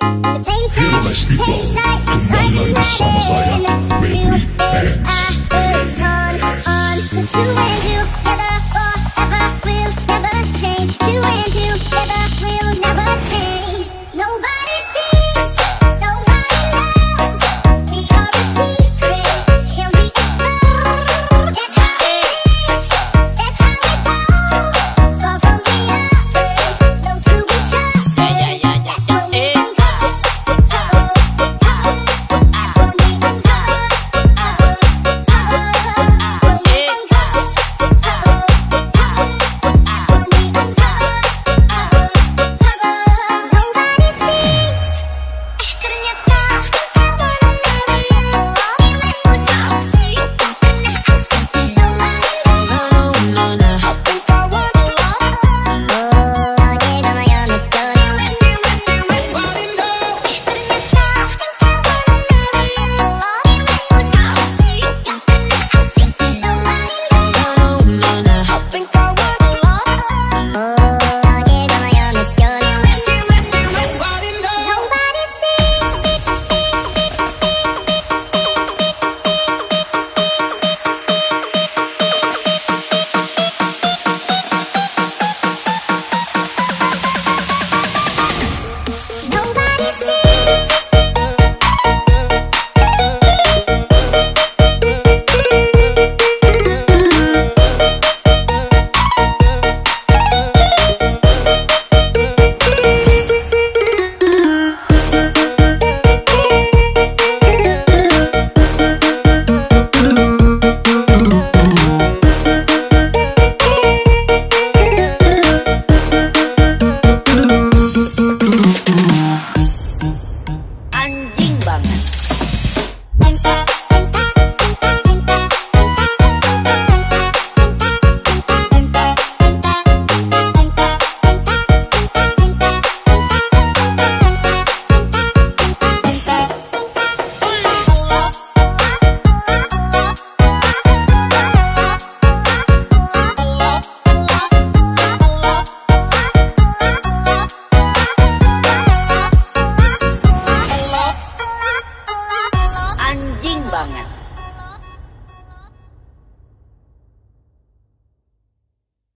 Fearless people, combine the summer side with free hands.